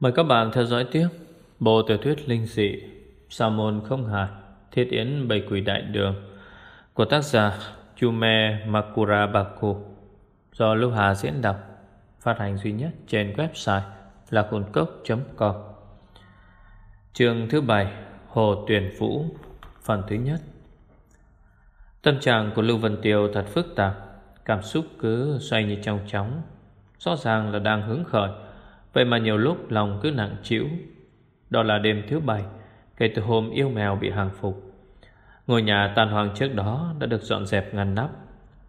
Mời các bạn theo dõi tiếp Bộ tiểu thuyết linh dị, Sa môn không hạt, Thiết yến bầy quỷ đại đường Của tác giả Chume Makura Baku Do Lưu Hà diễn đọc, Phát hành duy nhất trên website là khôn cốc.com Chương thứ bảy, Hồ Tuyển Vũ, Phần thứ nhất. Tâm trạng của Lưu Vân Tiêu thật phức tạp, Cảm xúc cứ xoay như trong chóng, Rõ ràng là đang hứng khởi. Vậy mà nhiều lúc lòng cứ nặng chịu Đó là đêm thứ bảy, Kể từ hôm yêu mèo bị hàng phục. Ngôi nhà tàn hoàng trước đó Đã được dọn dẹp ngăn nắp.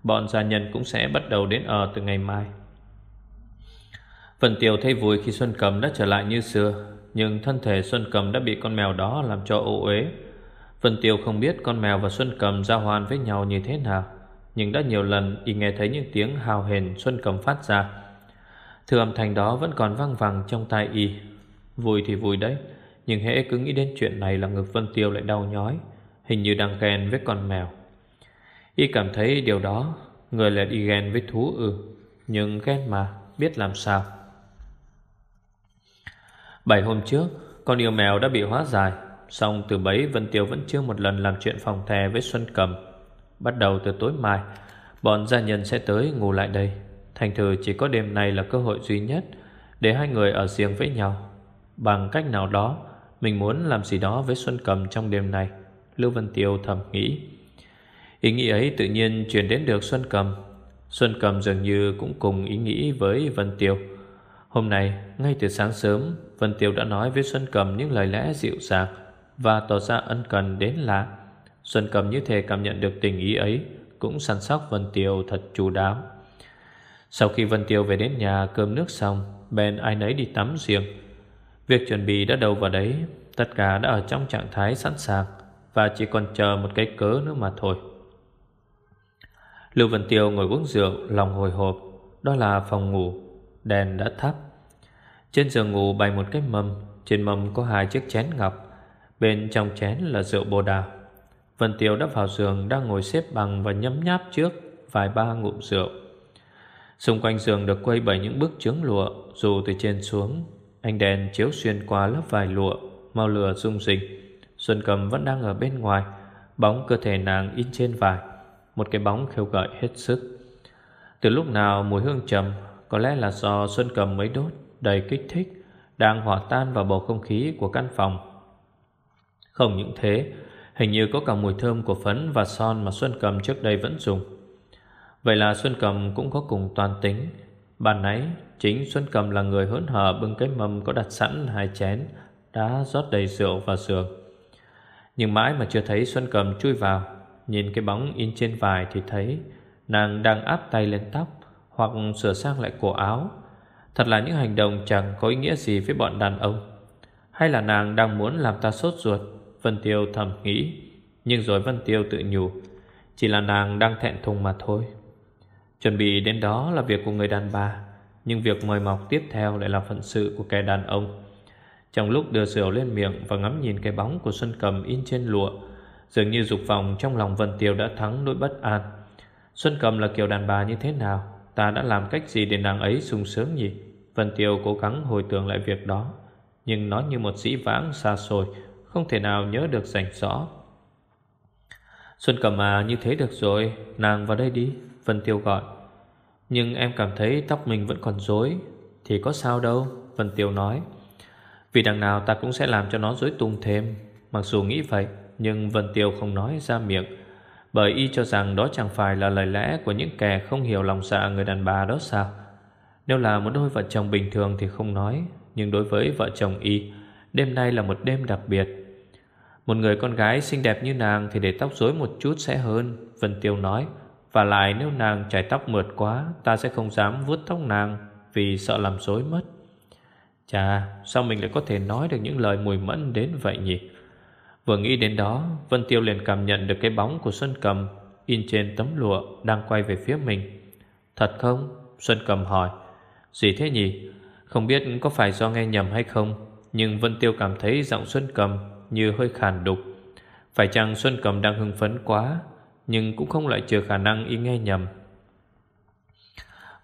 Bọn gia nhân cũng sẽ bắt đầu đến ở từ ngày mai. Phần Tiêu thấy vui khi Xuân Cầm đã trở lại như xưa, Nhưng thân thể Xuân Cầm đã bị con mèo đó làm cho ô uế. Phần Tiêu không biết con mèo và Xuân Cầm giao hoàn với nhau như thế nào, Nhưng đã nhiều lần y nghe thấy những tiếng hào hền Xuân Cầm phát ra. Thư âm thanh đó vẫn còn vang vẳng trong tai y. Vui thì vui đấy, Nhưng hễ cứ nghĩ đến chuyện này là ngực Vân Tiêu lại đau nhói, Hình như đang ghen với con mèo. Y cảm thấy điều đó, Người lại đi ghen với thú ư, Nhưng ghen mà, biết làm sao. Bảy hôm trước, Con yêu mèo đã bị hóa giải, Xong từ bấy Vân Tiêu vẫn chưa một lần làm chuyện phòng thè với Xuân Cầm. Bắt đầu từ tối mai, Bọn gia nhân sẽ tới ngủ lại đây. Thành thử chỉ có đêm này là cơ hội duy nhất Để hai người ở riêng với nhau. Bằng cách nào đó Mình muốn làm gì đó với Xuân Cầm trong đêm này Lưu Vân Tiêu thầm nghĩ. Ý nghĩ ấy tự nhiên chuyển đến được Xuân Cầm. Xuân Cầm dường như cũng cùng ý nghĩ với Vân Tiêu. Hôm nay, ngay từ sáng sớm Vân Tiêu đã nói với Xuân Cầm những lời lẽ dịu dàng Và tỏ ra ân cần đến lạ. Xuân Cầm như thể cảm nhận được tình ý ấy Cũng săn sóc Vân Tiêu thật chú đáo sau khi Vân Tiêu về đến nhà cơm nước xong Bèn ai nấy đi tắm riêng. Việc chuẩn bị đã đầu vào đấy, Tất cả đã ở trong trạng thái sẵn sàng Và chỉ còn chờ một cái cớ nữa mà thôi. Lưu Vân Tiêu ngồi uống rượu, Lòng hồi hộp, Đó là phòng ngủ. Đèn đã thắp. Trên giường ngủ bày một cái mâm, Trên mâm có hai chiếc chén ngọc, Bên trong chén là rượu bồ đào. Vân Tiêu đã vào giường, Đang ngồi xếp bằng và nhấm nháp trước Vài ba ngụm rượu. Xung quanh giường được quây bởi những bức chướng lụa, Dù từ trên xuống, Ánh đèn chiếu xuyên qua lớp vải lụa màu lửa rung rinh. Xuân cầm vẫn đang ở bên ngoài, Bóng cơ thể nàng in trên vải, Một cái bóng khêu gợi hết sức. Từ lúc nào mùi hương trầm, Có lẽ là do Xuân cầm mới đốt, Đầy kích thích, Đang hòa tan vào bầu không khí của căn phòng. Không những thế, Hình như có cả mùi thơm của phấn và son Mà Xuân cầm trước đây vẫn dùng. Vậy là Xuân Cầm cũng có cùng toàn tính. Ban nãy chính Xuân Cầm là người hớn hở bưng cái mâm có đặt sẵn hai chén, Đã rót đầy rượu vào giường Nhưng mãi mà chưa thấy Xuân Cầm chui vào, Nhìn cái bóng in trên vải thì thấy Nàng đang áp tay lên tóc Hoặc sửa sang lại cổ áo. Thật là những hành động chẳng có ý nghĩa gì với bọn đàn ông. Hay là nàng đang muốn làm ta sốt ruột, Vân Tiêu thầm nghĩ. Nhưng rồi Vân Tiêu tự nhủ, Chỉ là nàng đang thẹn thùng mà thôi. Chuẩn bị đến đó là việc của người đàn bà, Nhưng việc mời mọc tiếp theo lại là phận sự của kẻ đàn ông. Trong lúc đưa rượu lên miệng Và ngắm nhìn cái bóng của Xuân Cầm in trên lụa, Dường như dục vọng trong lòng Vân Tiêu đã thắng nỗi bất an. Xuân Cầm là kiểu đàn bà như thế nào? Ta đã làm cách gì để nàng ấy sung sướng nhỉ? Vân Tiêu cố gắng hồi tưởng lại việc đó, Nhưng nó như một dĩ vãng xa xôi, Không thể nào nhớ được rành rõ Xuân Cầm à như thế được rồi, Nàng vào đây đi. Vân Tiêu gọi. Nhưng em cảm thấy tóc mình vẫn còn rối. Thì có sao đâu, Vân Tiêu nói. Vì đằng nào ta cũng sẽ làm cho nó rối tung thêm. Mặc dù nghĩ vậy, Nhưng Vân Tiêu không nói ra miệng. Bởi y cho rằng đó chẳng phải là lời lẽ Của những kẻ không hiểu lòng dạ người đàn bà đó sao? Nếu là một đôi vợ chồng bình thường thì không nói. Nhưng đối với vợ chồng y, Đêm nay là một đêm đặc biệt. Một người con gái xinh đẹp như nàng Thì để tóc rối một chút sẽ hơn, Vân Tiêu nói và lại nếu nàng chải tóc mượt quá, Ta sẽ không dám vuốt tóc nàng Vì sợ làm rối mất. Chà, sao mình lại có thể nói được những lời mùi mẫn đến vậy nhỉ? Vừa nghĩ đến đó, Vân Tiêu liền cảm nhận được cái bóng của Xuân Cầm In trên tấm lụa Đang quay về phía mình. Thật không? Xuân Cầm hỏi. Gì thế nhỉ? Không biết có phải do nghe nhầm hay không, Nhưng Vân Tiêu cảm thấy giọng Xuân Cầm Như hơi khàn đục. Phải chăng Xuân Cầm đang hưng phấn quá? Nhưng cũng không loại trừ khả năng y nghe nhầm.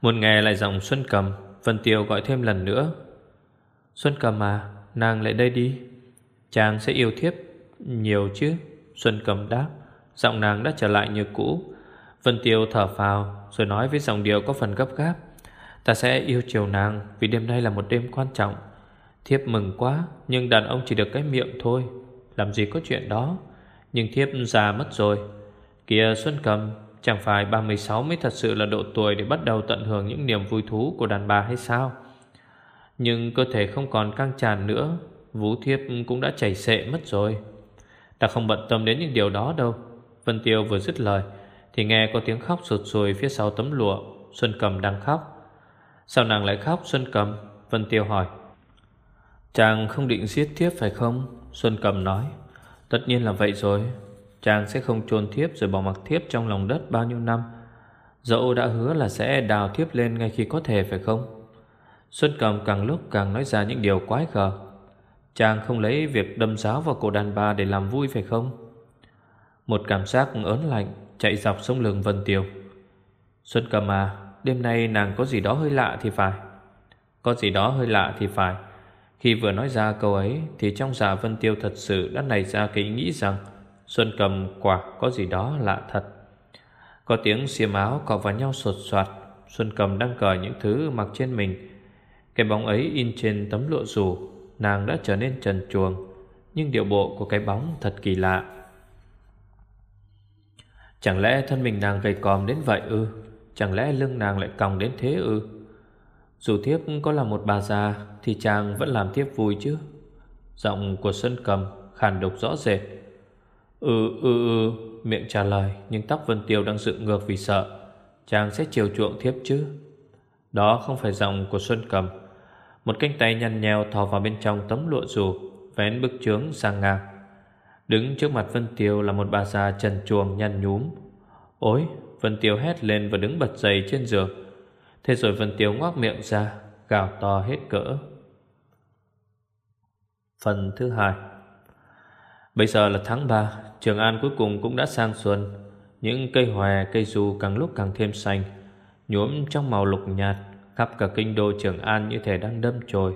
Một nghe lại giọng Xuân Cầm, Vân Tiêu gọi thêm lần nữa. Xuân cầm à Nàng lại đây đi. Chàng sẽ yêu thiếp nhiều chứ? Xuân cầm đáp. Giọng nàng đã trở lại như cũ. Vân Tiêu thở phào Rồi nói với giọng điệu có phần gấp gáp. Ta sẽ yêu chiều nàng Vì đêm nay là một đêm quan trọng. Thiếp mừng quá Nhưng đàn ông chỉ được cái miệng thôi. Làm gì có chuyện đó? Nhưng thiếp già mất rồi. Kìa Xuân Cầm, Chẳng phải 36 mới thật sự là độ tuổi Để bắt đầu tận hưởng những niềm vui thú của đàn bà hay sao? Nhưng cơ thể không còn căng tràn nữa, Vũ thiếp cũng đã chảy xệ mất rồi. Ta không bận tâm đến những điều đó đâu. Vân Tiêu vừa dứt lời, Thì nghe có tiếng khóc sụt sùi phía sau tấm lụa, Xuân Cầm đang khóc. Sao nàng lại khóc, Xuân Cầm? Vân Tiêu hỏi. Chàng không định giết thiếp phải không? Xuân Cầm nói. Tất nhiên là vậy rồi. Chàng sẽ không chôn thiếp rồi bỏ mặc thiếp trong lòng đất bao nhiêu năm. Dẫu đã hứa là sẽ đào thiếp lên ngay khi có thể, phải không? Xuân Cầm càng lúc càng nói ra những điều quái gở Chàng không lấy việc đâm giáo vào cổ đàn bà để làm vui, phải không? Một cảm giác ớn lạnh chạy dọc sông lường Vân Tiêu. Xuân Cầm à Đêm nay nàng có gì đó hơi lạ thì phải. Có gì đó hơi lạ thì phải. Khi vừa nói ra câu ấy Thì trong dạ Vân Tiêu thật sự đã nảy ra cái ý nghĩ rằng Xuân Cầm quả có gì đó lạ thật. Có tiếng xiêm áo cọ vào nhau sột soạt. Xuân Cầm đang cởi những thứ mặc trên mình. Cái bóng ấy in trên tấm lụa rủ. Nàng đã trở nên trần chuồng Nhưng điệu bộ của cái bóng thật kỳ lạ. Chẳng lẽ thân mình nàng gầy còm đến vậy ư? Chẳng lẽ lưng nàng lại còng đến thế ư? Dù thiếp có là một bà già, Thì chàng vẫn làm thiếp vui chứ. Giọng của Xuân Cầm khàn độc rõ rệt. Ừ ừ ừ Miệng trả lời, Nhưng tóc Vân Tiêu đang dựng ngược vì sợ. Chàng sẽ chiều chuộng thiếp chứ? Đó không phải giọng của Xuân Cầm. Một cánh tay nhăn nheo thò vào bên trong tấm lụa dù Vén bức trướng sang ngang. Đứng trước mặt Vân Tiêu là một bà già trần chuồng nhăn nhúm. Ôi, Vân Tiêu hét lên và đứng bật dậy trên giường. Thế rồi Vân Tiêu ngoác miệng ra, Gào to hết cỡ. Phần thứ hai. Bây giờ là tháng 3 Trường An cuối cùng cũng đã sang xuân. Những cây hòe, cây dù càng lúc càng thêm xanh Nhuốm trong màu lục nhạt Khắp cả kinh đô Trường An như thể đang đâm chồi.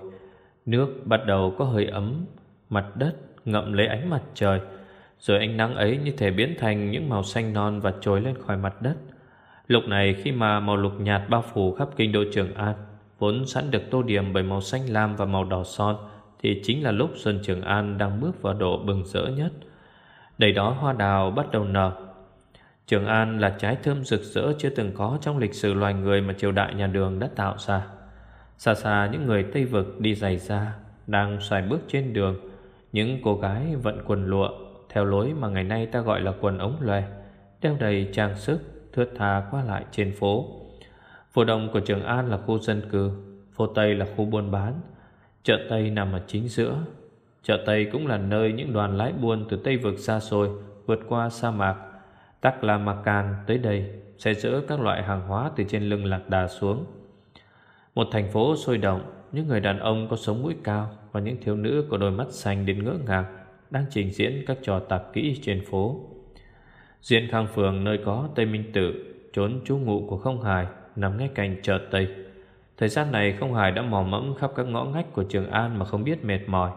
Nước bắt đầu có hơi ấm Mặt đất ngậm lấy ánh mặt trời Rồi ánh nắng ấy như thể biến thành những màu xanh non Và trồi lên khỏi mặt đất. Lúc này khi mà màu lục nhạt bao phủ khắp kinh đô Trường An Vốn sẵn được tô điểm bởi màu xanh lam và màu đỏ son thì chính là lúc Xuân Trường An đang bước vào độ bừng rỡ nhất Đầy đó hoa đào bắt đầu nở Trường An là trái thơm rực rỡ chưa từng có trong lịch sử loài người mà triều đại nhà đường đã tạo ra. Xa xa những người Tây Vực đi giày ra, đang xoài bước trên đường. Những cô gái vận quần lụa, theo lối mà ngày nay ta gọi là quần ống lòe, đeo đầy trang sức, thướt tha qua lại trên phố. Phố đông của Trường An là khu dân cư, phố Tây là khu buôn bán. Chợ Tây nằm ở chính giữa, Chợ Tây cũng là nơi những đoàn lái buôn từ Tây vực xa xôi vượt qua sa mạc Taklamakan tới đây sẽ dỡ các loại hàng hóa từ trên lưng lạc đà xuống. Một thành phố sôi động, những người đàn ông có sống mũi cao và những thiếu nữ có đôi mắt xanh đến ngỡ ngàng đang trình diễn các trò tạp kỹ trên phố. Diện Khang Phường nơi có Tây Minh Tử, trốn trú ngụ của Không Hải nằm ngay cạnh chợ Tây. Thời gian này Không hài đã mò mẫm khắp các ngõ ngách của Trường An mà không biết mệt mỏi.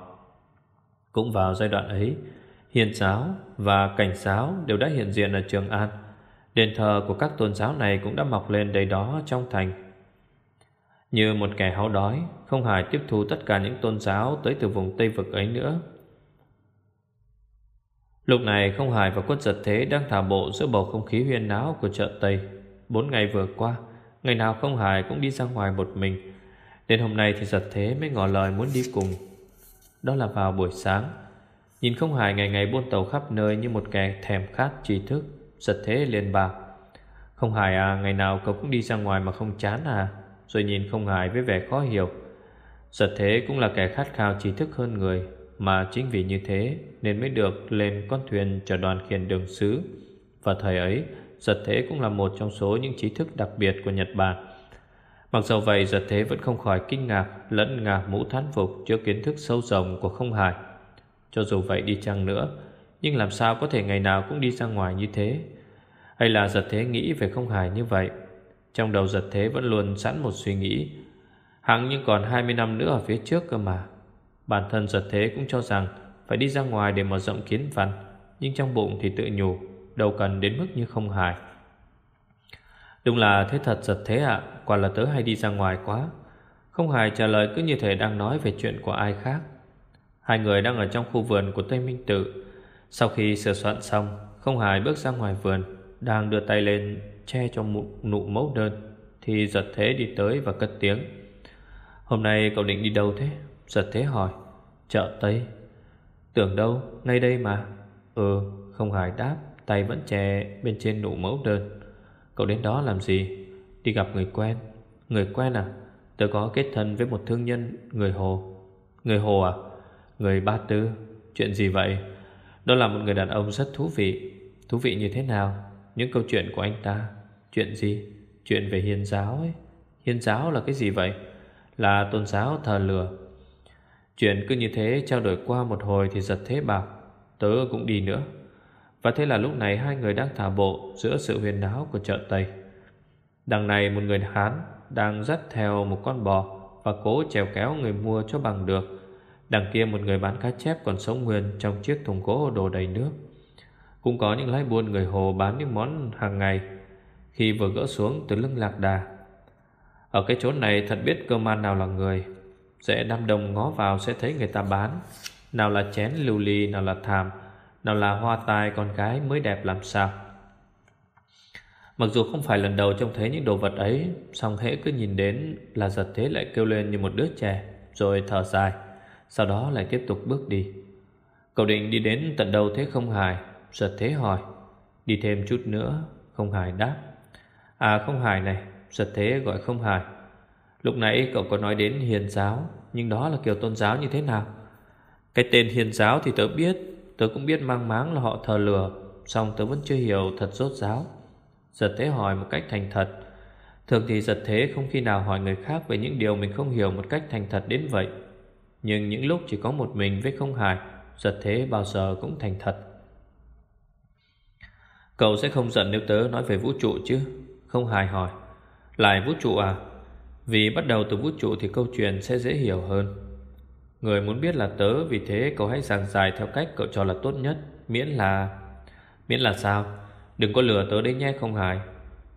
Cũng vào giai đoạn ấy, Hiền giáo và cảnh giáo đều đã hiện diện ở Trường An. Đền thờ của các tôn giáo này cũng đã mọc lên đầy đó trong thành. Như một kẻ háo đói, Không hài tiếp thu tất cả những tôn giáo tới từ vùng Tây Vực ấy nữa. Lúc này không hài và quân giật thế đang thả bộ giữa bầu không khí huyên náo của chợ Tây. Bốn ngày vừa qua Ngày nào không hài cũng đi ra ngoài một mình. Đến hôm nay thì giật thế mới ngỏ lời muốn đi cùng. Đó là vào buổi sáng. Nhìn không hài ngày ngày buôn tàu khắp nơi Như một kẻ thèm khát trí thức, Giật thế liền bảo, Không hài à ngày nào cậu cũng đi ra ngoài mà không chán à? Rồi nhìn không hài với vẻ khó hiểu. Giật thế cũng là kẻ khát khao trí thức hơn người, Mà chính vì như thế Nên mới được lên con thuyền chở đoàn khiển đường xứ. Và thời ấy Giật thế cũng là một trong số những trí thức đặc biệt của Nhật Bản. Mặc dù vậy, giật thế vẫn không khỏi kinh ngạc, Lẫn ngạc mũ thán phục trước kiến thức sâu rộng của không hải Cho dù vậy đi chăng nữa, Nhưng làm sao có thể ngày nào cũng đi ra ngoài như thế? Hay là giật thế nghĩ về không hải như vậy? Trong đầu giật thế vẫn luôn sẵn một suy nghĩ. Hẳn nhưng còn 20 năm nữa ở phía trước cơ mà. Bản thân giật thế cũng cho rằng Phải đi ra ngoài để mở rộng kiến văn, Nhưng trong bụng thì tự nhủ Đâu cần đến mức như không hài. Đúng là thế thật giật thế ạ Quả là tớ hay đi ra ngoài quá. Không hài trả lời cứ như thể đang nói về chuyện của ai khác. Hai người đang ở trong khu vườn của Tây Minh Tự. Sau khi sửa soạn xong Không hài bước ra ngoài vườn Đang đưa tay lên che cho một nụ mẫu đơn Thì giật thế đi tới và cất tiếng. Hôm nay cậu định đi đâu thế? Giật thế hỏi. Chợ Tây. Tưởng đâu, ngay đây mà. Ừ, không hài đáp. Tay vẫn che bên trên nụ mẫu đơn Cậu đến đó làm gì? Đi gặp người quen Người quen à? Tớ có kết thân với một thương nhân, người Hồ Người Hồ à? Người Ba Tư Chuyện gì vậy? Đó là một người đàn ông rất thú vị Thú vị như thế nào? Những câu chuyện của anh ta Chuyện gì? Chuyện về hiền giáo ấy Hiền giáo là cái gì vậy? Là tôn giáo thờ lừa Chuyện cứ như thế trao đổi qua một hồi Thì giật thế bạc Tớ cũng đi nữa và thế là lúc này hai người đang thả bộ Giữa sự huyền náo của chợ Tây. Đằng này một người Hán Đang dắt theo một con bò Và cố trèo kéo người mua cho bằng được. Đằng kia một người bán cá chép Còn sống nguyên trong chiếc thùng gỗ đổ đầy nước. Cũng có những lái buôn người Hồ Bán những món hàng ngày Khi vừa gỡ xuống từ lưng lạc đà. Ở cái chỗ này thật biết cơ man nào là người. Dễ đam đồng ngó vào sẽ thấy người ta bán, Nào là chén lưu ly, Nào là thàm. Nào là hoa tai con gái mới đẹp làm sao? Mặc dù không phải lần đầu trông thấy những đồ vật ấy, song hễ cứ nhìn đến là giật thế lại kêu lên như một đứa trẻ, Rồi thở dài, Sau đó lại tiếp tục bước đi. Cậu định đi đến tận đâu thế không hài? Giật thế hỏi. Đi thêm chút nữa, Không hài đáp. À không hài này, Giật thế gọi không hài. Lúc nãy cậu có nói đến hiền giáo, Nhưng đó là kiểu tôn giáo như thế nào? Cái tên hiền giáo thì tớ biết Tớ cũng biết mang máng là họ thờ lừa Xong tớ vẫn chưa hiểu thật rốt ráo. Giật thế hỏi một cách thành thật. Thường thì giật thế không khi nào hỏi người khác Về những điều mình không hiểu một cách thành thật đến vậy. Nhưng những lúc chỉ có một mình với không hài, Giật thế bao giờ cũng thành thật. Cậu sẽ không giận nếu tớ nói về vũ trụ chứ? Không hài hỏi. Lại vũ trụ à? Vì bắt đầu từ vũ trụ thì câu chuyện sẽ dễ hiểu hơn. Người muốn biết là tớ, Vì thế cậu hãy giảng giải theo cách cậu cho là tốt nhất, Miễn là Miễn là sao? Đừng có lừa tớ đấy nhé, không hài.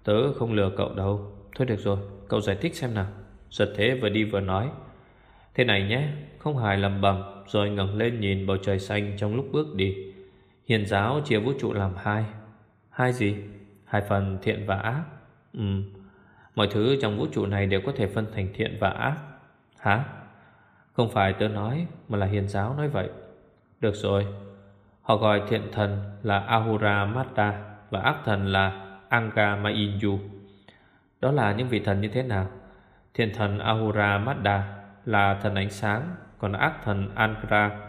Tớ không lừa cậu đâu. Thôi được rồi, cậu giải thích xem nào. Giật thế vừa đi vừa nói. Thế này nhé, Không hài lầm bầm Rồi ngẩng lên nhìn bầu trời xanh trong lúc bước đi. Hiền giáo chia vũ trụ làm hai. Hai gì? Hai phần thiện và ác. Ừ Mọi thứ trong vũ trụ này đều có thể phân thành thiện và ác. Hả? Không phải tớ nói Mà là hiền giáo nói vậy Được rồi Họ gọi thiện thần là Ahura Mazda Và ác thần là Anga Mainyu Đó là những vị thần như thế nào? Thiện thần Ahura Mazda là thần ánh sáng Còn ác thần Anga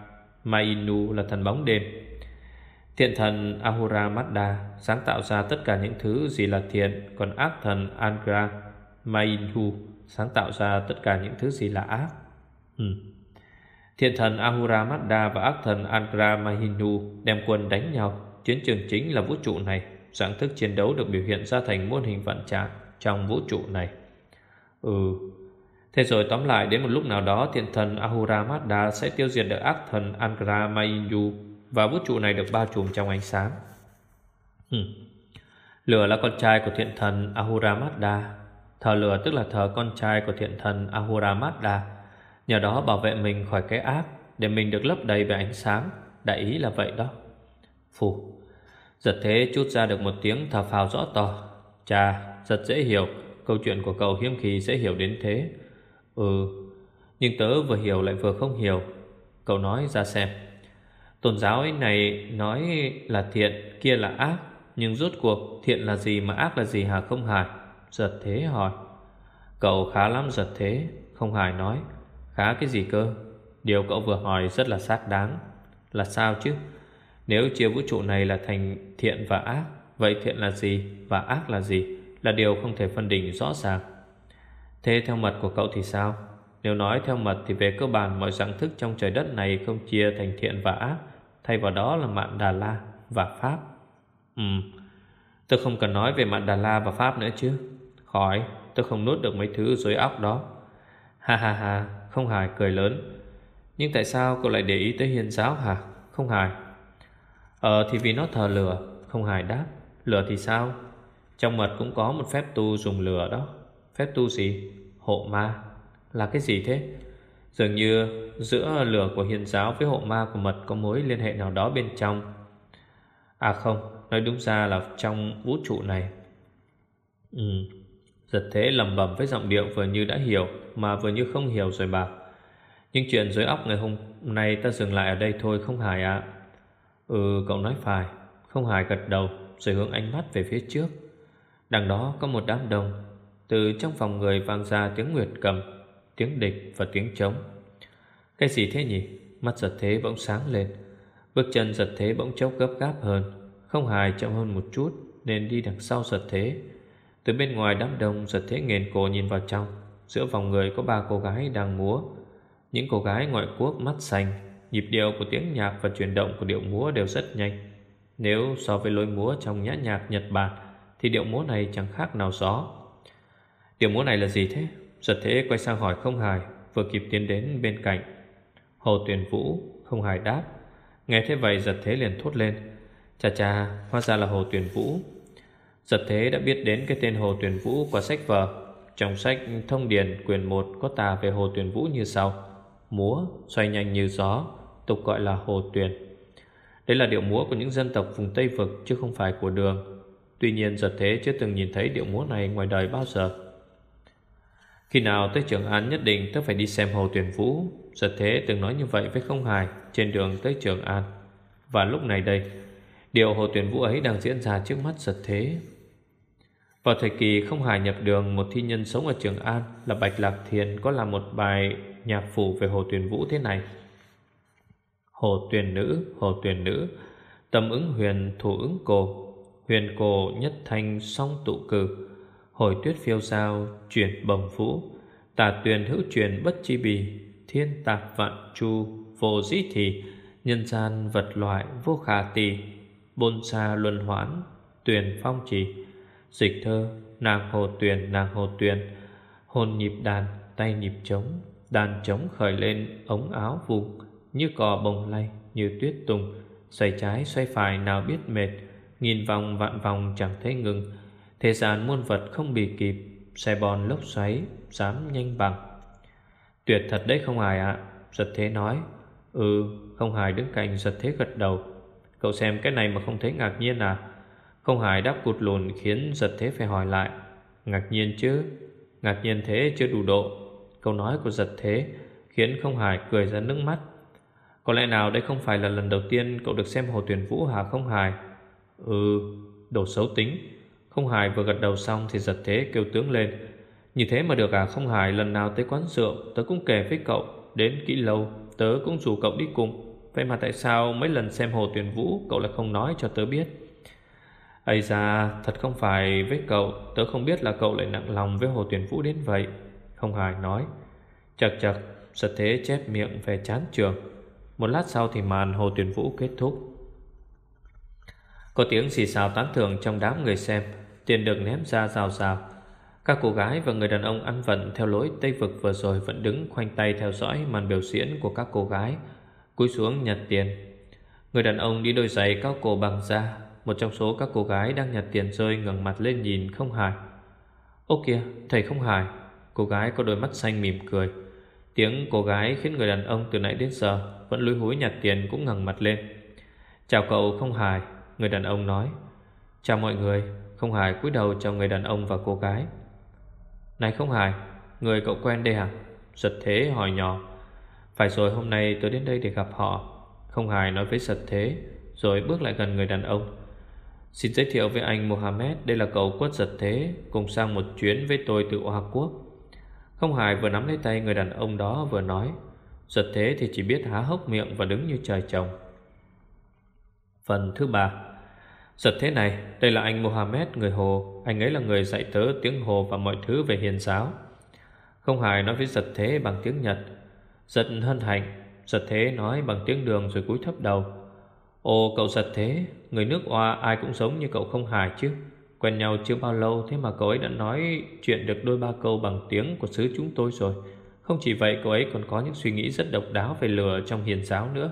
Mainu là thần bóng đêm Thiện thần Ahura Mazda sáng tạo ra tất cả những thứ gì là thiện, còn ác thần Angra Mainhu sáng tạo ra tất cả những thứ gì là ác. Ừ. Thiện thần Ahura Mazda và ác thần Angra Mahinu đem quân đánh nhau. Chiến trường chính là vũ trụ này. Dạng thức chiến đấu được biểu hiện ra thành muôn hình vạn trạng trong vũ trụ này. Ừ. Thế rồi tóm lại, đến một lúc nào đó, thiện thần Ahura Mazda sẽ tiêu diệt được ác thần Angra Mahinu và vũ trụ này được bao trùm trong ánh sáng. Ừ. Lửa là con trai của thiện thần Ahura Mazda. Thờ lửa tức là thờ con trai của thiện thần Ahura Mazda. Nhờ đó bảo vệ mình khỏi cái ác để mình được lấp đầy về ánh sáng. Đại ý là vậy đó. Phù. Giật thế chút ra được một tiếng thở phào rõ to. Chà, giật dễ hiểu. Câu chuyện của cậu hiếm khi sẽ hiểu đến thế. Ừ, nhưng tớ vừa hiểu lại vừa không hiểu. Cậu nói ra xem. Tôn giáo ấy này nói là thiện, kia là ác Nhưng rốt cuộc thiện là gì mà ác là gì hả không hài Giật thế hỏi Cậu khá lắm giật thế Không hài nói Khá cái gì cơ? Điều cậu vừa hỏi rất là xác đáng. Là sao chứ? Nếu chia vũ trụ này là thành thiện và ác, Vậy thiện là gì và ác là gì Là điều không thể phân định rõ ràng. Thế theo mật của cậu thì sao? Nếu nói theo mật thì về cơ bản Mọi dạng thức trong trời đất này không chia thành thiện và ác, Thay vào đó là mạng Đà La và Pháp. Ừ Tôi không cần nói về mạng Đà La và Pháp nữa chứ. Khỏi, Tôi không nuốt được mấy thứ dối óc đó. Ha ha ha. Không hài cười lớn. Nhưng tại sao cậu lại để ý tới hiền giáo hả? Không hài. Ờ thì vì nó thờ lửa. Không hài đáp. Lửa thì sao? Trong mật cũng có một phép tu dùng lửa đó. Phép tu gì? Hộ ma. Là cái gì thế? Dường như giữa lửa của hiền giáo với hộ ma của mật có mối liên hệ nào đó bên trong. À không, nói đúng ra là trong vũ trụ này. Ừ, giật thế lầm bầm với giọng điệu vừa như đã hiểu Mà vừa như không hiểu rồi bạc. Nhưng chuyện dưới óc ngày hôm nay ta dừng lại ở đây thôi không hài ạ. Ừ, cậu nói phải. Không hài gật đầu rồi hướng ánh mắt về phía trước. Đằng đó có một đám đông. Từ trong phòng người vang ra tiếng nguyệt cầm Tiếng địch và tiếng trống. Cái gì thế nhỉ? Mắt giật thế bỗng sáng lên. Bước chân giật thế bỗng chốc gấp gáp hơn. Không hài chậm hơn một chút Nên đi đằng sau giật thế. Từ bên ngoài đám đông giật thế nghền cổ nhìn vào trong. Giữa vòng người có ba cô gái đang múa. Những cô gái ngoại quốc mắt xanh, Nhịp điệu của tiếng nhạc và chuyển động của điệu múa đều rất nhanh. Nếu so với lối múa trong nhã nhạc Nhật Bản, Thì điệu múa này chẳng khác nào gió. Điệu múa này là gì thế? Giật thế quay sang hỏi không hài, Vừa kịp tiến đến bên cạnh. Hồ Tuyền Vũ không hài đáp. Nghe thế vậy, giật thế liền thốt lên. Chà chà, hóa ra là Hồ Tuyền Vũ. Giật thế đã biết đến cái tên Hồ Tuyền Vũ qua sách vở. Trong sách Thông Điền quyền 1 có tả về Hồ Tuyền Vũ như sau. Múa xoay nhanh như gió, Tục gọi là Hồ Tuyền. Đây là điệu múa của những dân tộc vùng Tây Vực, Chứ không phải của đường. Tuy nhiên, giật thế chưa từng nhìn thấy điệu múa này ngoài đời bao giờ. Khi nào tới Trường An nhất định, tớ phải đi xem Hồ Tuyền Vũ. Giật thế từng nói như vậy với không hài, Trên đường tới Trường An. Và lúc này đây Điều Hồ Tuyền Vũ ấy đang diễn ra trước mắt giật thế. Vào thời kỳ không hài nhập đường, Một thi nhân sống ở Trường An Là Bạch Lạc Thiện có làm một bài Nhạc phủ về Hồ Tuyền Vũ thế này. Hồ Tuyền Nữ, Hồ Tuyền Nữ, Tâm ứng huyền, thủ ứng cổ, Huyền cổ nhất thanh song tụ cử, Hồi tuyết phiêu sao Chuyển bồng vũ, Tà tuyền hữu truyền bất chi bì, Thiên tạp vạn chu, Vô dĩ thì Nhân gian vật loại vô khả tỷ Bôn xa luân hoãn Tuyền phong trì Dịch thơ, Nàng hồ tuyền, nàng hồ tuyền. Hồn nhịp đàn, tay nhịp trống. Đàn trống khởi lên, ống áo vụt Như cò bồng lay, như tuyết tùng. Xoay trái, xoay phải, nào biết mệt. Nghìn vòng, vạn vòng, chẳng thấy ngừng. Thế gian muôn vật không bị kịp. Xe bòn lốc xoáy, Dám nhanh bằng. Tuyệt thật đấy không hài ạ. Giật thế nói Ừ không hài đứng cạnh giật thế gật đầu. Cậu xem cái này mà không thấy ngạc nhiên à? Không hài đáp cụt lùn Khiến giật thế phải hỏi lại. Ngạc nhiên chứ? Ngạc nhiên thế chưa đủ độ. Câu nói của giật thế Khiến không hài cười ra nước mắt. Có lẽ nào đây không phải là lần đầu tiên Cậu được xem Hồ Tuyển Vũ hả không hài? Ừ Đồ xấu tính. Không hài vừa gật đầu xong thì giật thế kêu tướng lên. Như thế mà được à không hài, Lần nào tới quán rượu, Tớ cũng kể với cậu. Đến kỹ lâu, Tớ cũng rủ cậu đi cùng. Vậy mà tại sao mấy lần xem Hồ Tuyển Vũ Cậu lại không nói cho tớ biết? Ây ra thật không phải với cậu, Tớ không biết là cậu lại nặng lòng với Hồ Tuyển Vũ đến vậy. Không hài nói. Chật chật sật thế chép miệng về chán trường. Một lát sau thì màn Hồ Tuyển Vũ kết thúc. Có tiếng xì xào tán thưởng trong đám người xem, Tiền được ném ra rào rào. Các cô gái và người đàn ông ăn vận Theo lối Tây Vực vừa rồi Vẫn đứng khoanh tay theo dõi màn biểu diễn của các cô gái, Cúi xuống nhặt tiền. Người đàn ông đi đôi giày cao cổ bằng da một trong số các cô gái đang nhặt tiền rơi ngẩng mặt lên nhìn không hài. Ô kìa, thầy không hài. Cô gái có đôi mắt xanh mỉm cười. Tiếng cô gái khiến người đàn ông từ nãy đến giờ Vẫn lúi húi nhặt tiền cũng ngẩng mặt lên. Chào cậu, không hài. Người đàn ông nói. Chào mọi người, Không hài cúi đầu chào người đàn ông và cô gái. Này không hài, Người cậu quen đây hả? Giật thế hỏi nhỏ. Phải rồi, hôm nay tôi đến đây để gặp họ. Không hài nói với sật thế, Rồi bước lại gần người đàn ông. Xin giới thiệu với anh Mohammed, Đây là cậu quất giật thế, Cùng sang một chuyến với tôi từ Hoa Quốc. Không hài vừa nắm lấy tay người đàn ông đó vừa nói, Giật thế thì chỉ biết há hốc miệng Và đứng như trời trồng. Phần thứ ba. Giật thế này, Đây là anh Mohammed, người Hồ. Anh ấy là người dạy tớ tiếng Hồ và mọi thứ về hiền giáo. Không hài nói với giật thế bằng tiếng Nhật. Giật hân hạnh, Giật thế nói bằng tiếng đường rồi cúi thấp đầu. Ồ cậu giật thế. Người nước oa ai cũng giống như cậu không hài chứ. Quen nhau chưa bao lâu, Thế mà cậu ấy đã nói chuyện được đôi ba câu bằng tiếng của xứ chúng tôi rồi. Không chỉ vậy, cậu ấy còn có những suy nghĩ rất độc đáo về lửa trong hiền giáo nữa.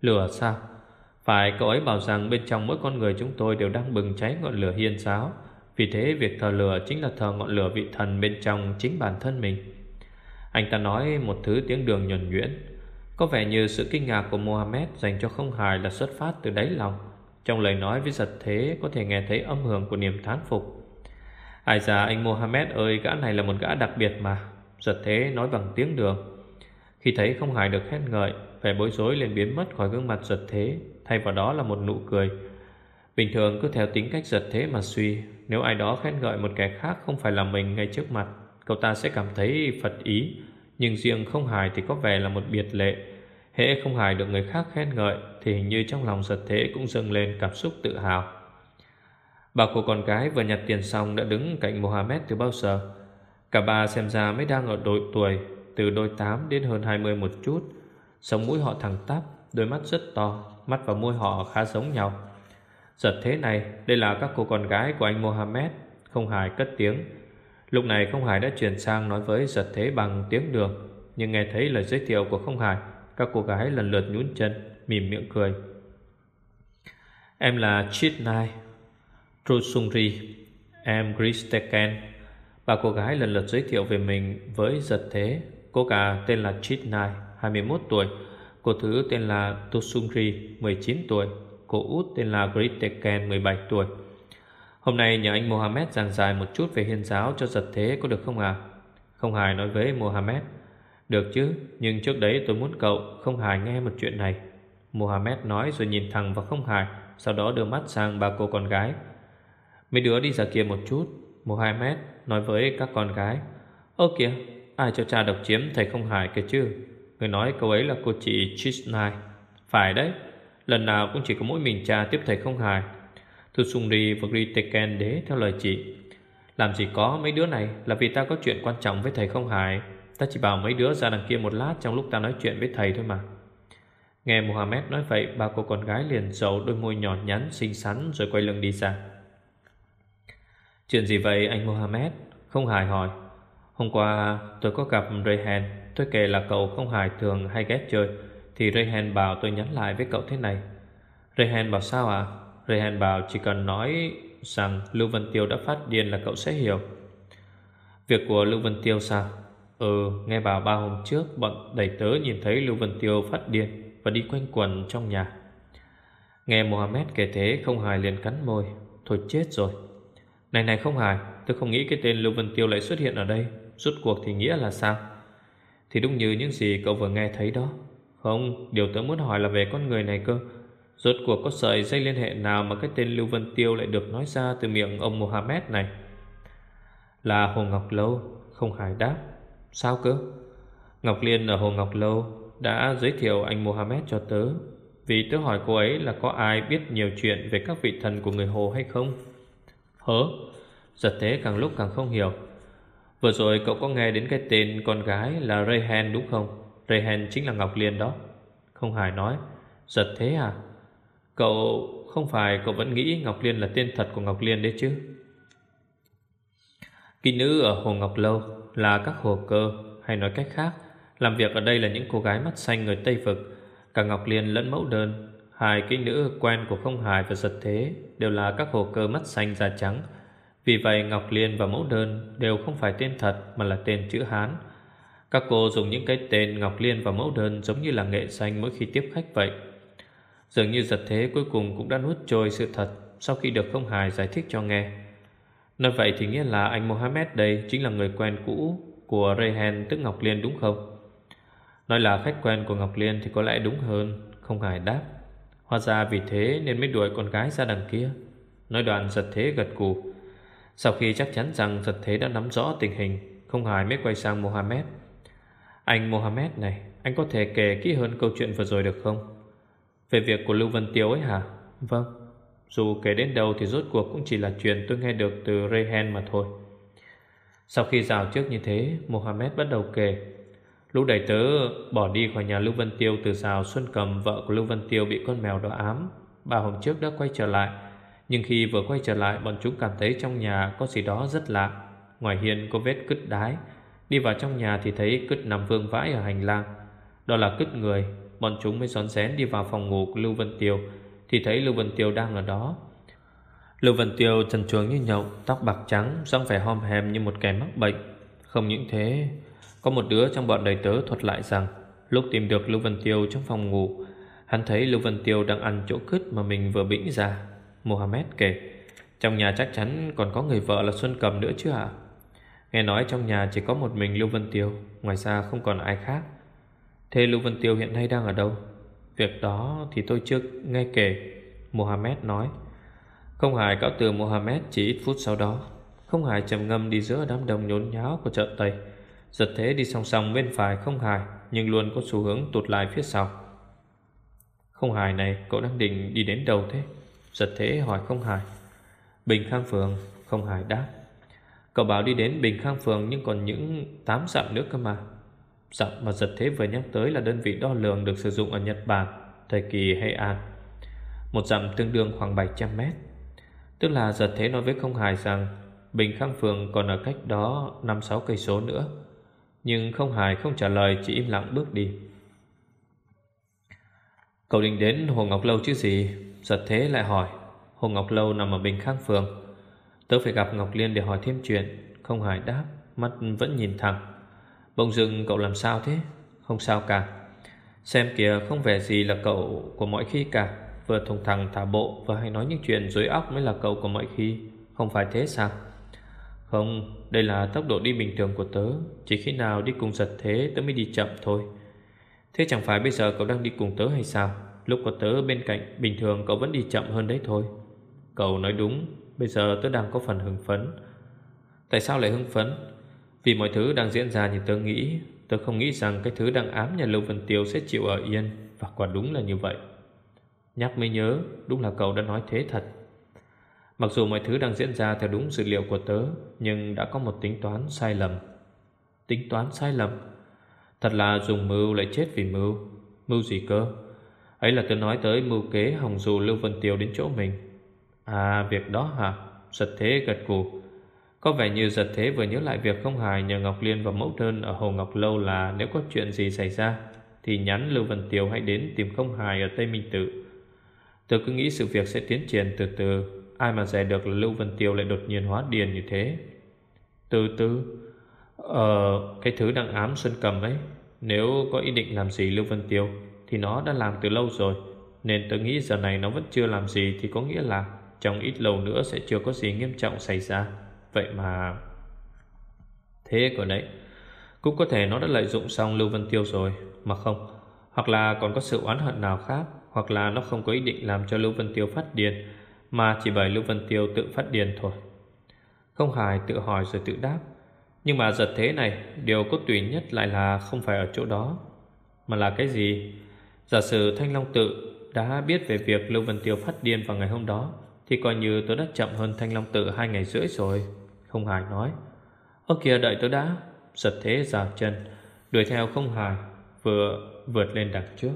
Lửa sao? Phải, cậu ấy bảo rằng bên trong mỗi con người chúng tôi đều đang bừng cháy ngọn lửa hiền giáo. Vì thế, việc thờ lửa chính là thờ ngọn lửa vị thần bên trong chính bản thân mình. Anh ta nói một thứ tiếng đường nhuần nhuyễn. Có vẻ như sự kinh ngạc của Mohammed dành cho không hài là xuất phát từ đáy lòng. Trong lời nói với giật thế, có thể nghe thấy âm hưởng của niềm thán phục. Ai già anh Mohammed ơi, gã này là một gã đặc biệt mà, Giật thế nói bằng tiếng đường. Khi thấy không hài được khen ngợi, Vẻ bối rối liền biến mất khỏi gương mặt giật thế, Thay vào đó là một nụ cười. Bình thường cứ theo tính cách giật thế mà suy, Nếu ai đó khen ngợi một kẻ khác Không phải là mình ngay trước mặt, Cậu ta sẽ cảm thấy phật ý. Nhưng riêng không hài thì có vẻ là một biệt lệ. Hễ không hài được người khác khen ngợi Thì hình như trong lòng giật thế cũng dâng lên cảm xúc tự hào. Bà cô con gái vừa nhặt tiền xong Đã đứng cạnh mohamed từ bao giờ? Cả ba xem ra mới đang ở độ tuổi Từ đôi 8 đến hơn 20 một chút. Sống mũi họ thẳng tắp, Đôi mắt rất to, Mắt và môi họ khá giống nhau. Giật thế này, Đây là các cô con gái của anh mohamed Không hài cất tiếng. Lúc này không hải đã chuyển sang nói với giật thế bằng tiếng đường, Nhưng nghe thấy lời giới thiệu của không hải, Các cô gái lần lượt nhún chân, Mỉm miệng cười. Em là Chitnai Trusungri Em Gristeken Ba cô gái lần lượt giới thiệu về mình với giật thế. Cô cả tên là Chitnai 21 tuổi. Cô thứ tên là Tosungri 19 tuổi. Cô út tên là Griteken 17 tuổi. Hôm nay nhờ anh Mohammed giảng giải một chút về hiên giáo cho giật thế có được không à? Không hài nói với Mohammed. Được chứ, nhưng trước đấy tôi muốn cậu không hài nghe một chuyện này. Mohammed nói rồi nhìn thẳng vào không hài Sau đó đưa mắt sang ba cô con gái. Mấy đứa đi ra kia một chút Mohammed nói với các con gái. Ơ kìa, ai cho cha độc chiếm thầy không hài kia chứ? Người nói cậu ấy là cô chị Chisnai. Phải đấy Lần nào cũng chỉ có mỗi mình cha tiếp thầy không hài. Thu Sungri và Griteken đế theo lời chị. Làm gì có mấy đứa này Là vì ta có chuyện quan trọng với thầy không hài Ta chỉ bảo mấy đứa ra đằng kia một lát Trong lúc ta nói chuyện với thầy thôi mà. Nghe Mohammed nói vậy, Ba cô con gái liền dầu đôi môi nhỏ nhắn, xinh xắn Rồi quay lưng đi ra. Chuyện gì vậy anh Mohammed? Không hài hỏi. Hôm qua tôi có gặp Rayhan. Tôi kể là cậu không hài thường hay ghét chơi. Thì Rayhan bảo tôi nhắn lại với cậu thế này. Rayhan bảo sao à Rehan bảo chỉ cần nói rằng Lưu Vân Tiêu đã phát điên là cậu sẽ hiểu. Việc của Lưu Vân Tiêu sao? Ừ nghe bảo ba hôm trước Bọn đầy tớ nhìn thấy Lưu Vân Tiêu phát điên Và đi quanh quần trong nhà. Nghe Mohammed kể thế, không hài liền cắn môi. Thôi chết rồi. Này này, không hài Tôi không nghĩ cái tên Lưu Vân Tiêu lại xuất hiện ở đây. Rốt cuộc thì nghĩa là sao? Thì đúng như những gì cậu vừa nghe thấy đó. Không, Điều tớ muốn hỏi là về con người này cơ. Rốt cuộc có sợi dây liên hệ nào Mà cái tên Lưu Vân Tiêu lại được nói ra Từ miệng ông Mohammed này? Là Hồ Ngọc Lâu, Không hài đáp. Sao cơ? Ngọc Liên ở Hồ Ngọc Lâu Đã giới thiệu anh Mohammed cho tớ. Vì tớ hỏi cô ấy là có ai biết nhiều chuyện Về các vị thần của người Hồ hay không? Hớ? Giật thế càng lúc càng không hiểu. Vừa rồi cậu có nghe đến cái tên con gái là Rayhan đúng không? Rayhan chính là Ngọc Liên đó. Không hài nói. Giật thế à? Cậu không phải cậu vẫn nghĩ Ngọc Liên là tên thật của Ngọc Liên đấy chứ? kinh nữ ở Hồ Ngọc Lâu là các hồ cơ, Hay nói cách khác, Làm việc ở đây là những cô gái mắt xanh người Tây Vực Cả Ngọc Liên lẫn mẫu đơn, Hai kỹ nữ quen của không hài và giật thế Đều là các hồ cơ mắt xanh da trắng vì vậy, Ngọc Liên và mẫu đơn đều không phải tên thật mà là tên chữ Hán. Các cô dùng những cái tên Ngọc Liên và mẫu đơn giống như là nghệ danh mỗi khi tiếp khách vậy. Dường như giật thế cuối cùng cũng đã nuốt trôi sự thật sau khi được không hài giải thích cho nghe. Nói vậy thì nghĩa là anh Mohammed đây chính là người quen cũ của Rehen tức Ngọc Liên đúng không? Nói là khách quen của Ngọc Liên thì có lẽ đúng hơn, không hài đáp. Hóa ra vì thế nên mới đuổi con gái ra đằng kia. Nói đoạn giật thế gật cù sau khi chắc chắn rằng giật thế đã nắm rõ tình hình Không hài mới quay sang Mohammed Anh Mohammed này Anh có thể kể kỹ hơn câu chuyện vừa rồi được không về việc của Lưu Vân Tiêu ấy hả? Vâng. Dù kể đến đâu thì rốt cuộc cũng chỉ là chuyện tôi nghe được từ Rehen mà thôi. Sau khi rào trước như thế, Mohammed bắt đầu kể. Lũ đầy tớ bỏ đi khỏi nhà Lưu Vân Tiêu Từ rào Xuân Cầm, vợ của Lưu Vân Tiêu Bị con mèo đó ám. Bà hôm trước đã quay trở lại. Nhưng khi vừa quay trở lại, Bọn chúng cảm thấy trong nhà có gì đó rất lạ. Ngoài hiên có vết cứt đái. Đi vào trong nhà thì thấy cứt nằm vương vãi ở hành lang. Đó là cứt người. Bọn chúng mới xón xén đi vào phòng ngủ của Lưu Vân Tiêu. Thì thấy Lưu Vân Tiêu đang ở đó. Lưu Vân Tiêu trần truồng như nhậu, Tóc bạc trắng, dáng vẻ hom hèm như một kẻ mắc bệnh. Không những thế, Có một đứa trong bọn đầy tớ thuật lại rằng, Lúc tìm được Lưu Vân Tiêu trong phòng ngủ, Hắn thấy Lưu Vân Tiêu đang ăn chỗ cứt mà mình vừa bĩnh ra, Mohammed kể. Trong nhà chắc chắn còn có người vợ là Xuân Cầm nữa chứ ạ Nghe nói trong nhà chỉ có một mình Lưu Vân Tiêu, Ngoài ra không còn ai khác. Thế Lưu Vân Tiêu hiện nay đang ở đâu? Việc đó thì tôi chưa nghe kể, Mohammed nói. Không hài cáo từ Mohammed chỉ ít phút sau đó. Không hài trầm ngâm đi giữa đám đông nhốn nháo của chợ Tây. Giật thế đi song song bên phải không hài, Nhưng luôn có xu hướng tụt lại phía sau. Không hài này, cậu đang định đi đến đâu thế? Giật thế hỏi không hài. Bình Khang Phường, Không hài đáp. Cậu bảo đi đến Bình Khang Phường Nhưng còn những tám dặm nữa cơ mà. Dặm mà giật thế vừa nhắc tới Là đơn vị đo lường được sử dụng ở Nhật Bản, Thời kỳ Heian. Một dặm tương đương khoảng 700 mét. Tức là giật thế nói với không hài rằng Bình Khang Phường còn ở cách đó 5-6 cây số nữa. Nhưng không hài không trả lời, Chỉ im lặng bước đi. Cậu định đến Hồ Ngọc Lâu chứ gì? Giật thế lại hỏi. Hồ Ngọc Lâu nằm ở Bình Khang Phường Tớ phải gặp Ngọc Liên để hỏi thêm chuyện. Không hài đáp, Mắt vẫn nhìn thẳng. Bỗng dưng cậu làm sao thế? Không sao cả. Xem kìa, không vẻ gì là cậu của mọi khi cả. Vừa thùng thẳng thả bộ Và hay nói những chuyện dối óc mới là cậu của mọi khi. Không phải thế sao? Không, Đây là tốc độ đi bình thường của tớ. Chỉ khi nào đi cùng giật thế, tớ mới đi chậm thôi. Thế chẳng phải bây giờ cậu đang đi cùng tớ hay sao? Lúc có tớ bên cạnh, Bình thường cậu vẫn đi chậm hơn đấy thôi. Cậu nói đúng, Bây giờ tớ đang có phần hưng phấn. Tại sao lại hưng phấn? Vì mọi thứ đang diễn ra như tớ nghĩ, Tớ không nghĩ rằng cái thứ đang ám nhà Lưu Vân Tiêu Sẽ chịu ở yên, Và quả đúng là như vậy. Nhắc mới nhớ, Đúng là cậu đã nói thế thật. Mặc dù mọi thứ đang diễn ra theo đúng dữ liệu của tớ, Nhưng đã có một tính toán sai lầm. Tính toán sai lầm? Thật là dùng mưu lại chết vì mưu. Mưu gì cơ? Ấy là tớ nói tới mưu kế hòng dù Lưu Vân Tiêu đến chỗ mình. À việc đó hả? Giật thế gật gù có vẻ như giật thế vừa nhớ lại việc không hài Nhờ Ngọc Liên và mẫu đơn ở Hồ Ngọc Lâu là Nếu có chuyện gì xảy ra, Thì nhắn Lưu Vân tiều hãy đến tìm không hài Ở Tây Minh Tự. Tôi cứ nghĩ sự việc sẽ tiến triển từ từ, Ai mà dè được là Lưu Vân tiều lại đột nhiên hóa điền như thế. Từ từ Ờ Cái thứ đang ám Xuân Cầm ấy, Nếu có ý định làm gì Lưu Vân tiều Thì nó đã làm từ lâu rồi, Nên tôi nghĩ giờ này nó vẫn chưa làm gì Thì có nghĩa là trong ít lâu nữa sẽ chưa có gì nghiêm trọng xảy ra. Vậy mà Thế còn đấy Cũng có thể nó đã lợi dụng xong Lưu Vân Tiêu rồi, Mà không? Hoặc là còn có sự oán hận nào khác? Hoặc là nó không có ý định làm cho Lưu Vân Tiêu phát điên, Mà chỉ bởi Lưu Vân Tiêu tự phát điên thôi? Không hài tự hỏi rồi tự đáp. Nhưng mà giật thế này, Điều cốt tùy nhất lại là không phải ở chỗ đó, Mà là cái gì? Giả sử Thanh Long tự đã biết về việc Lưu Vân Tiêu phát điên vào ngày hôm đó, thì coi như tôi đã chậm hơn Thanh Long Tự hai ngày rưỡi rồi. Không hài nói. Ơ kìa, đợi tôi đã. Giật thế rào chân, Đuổi theo không hài, Vừa vượt lên đằng trước.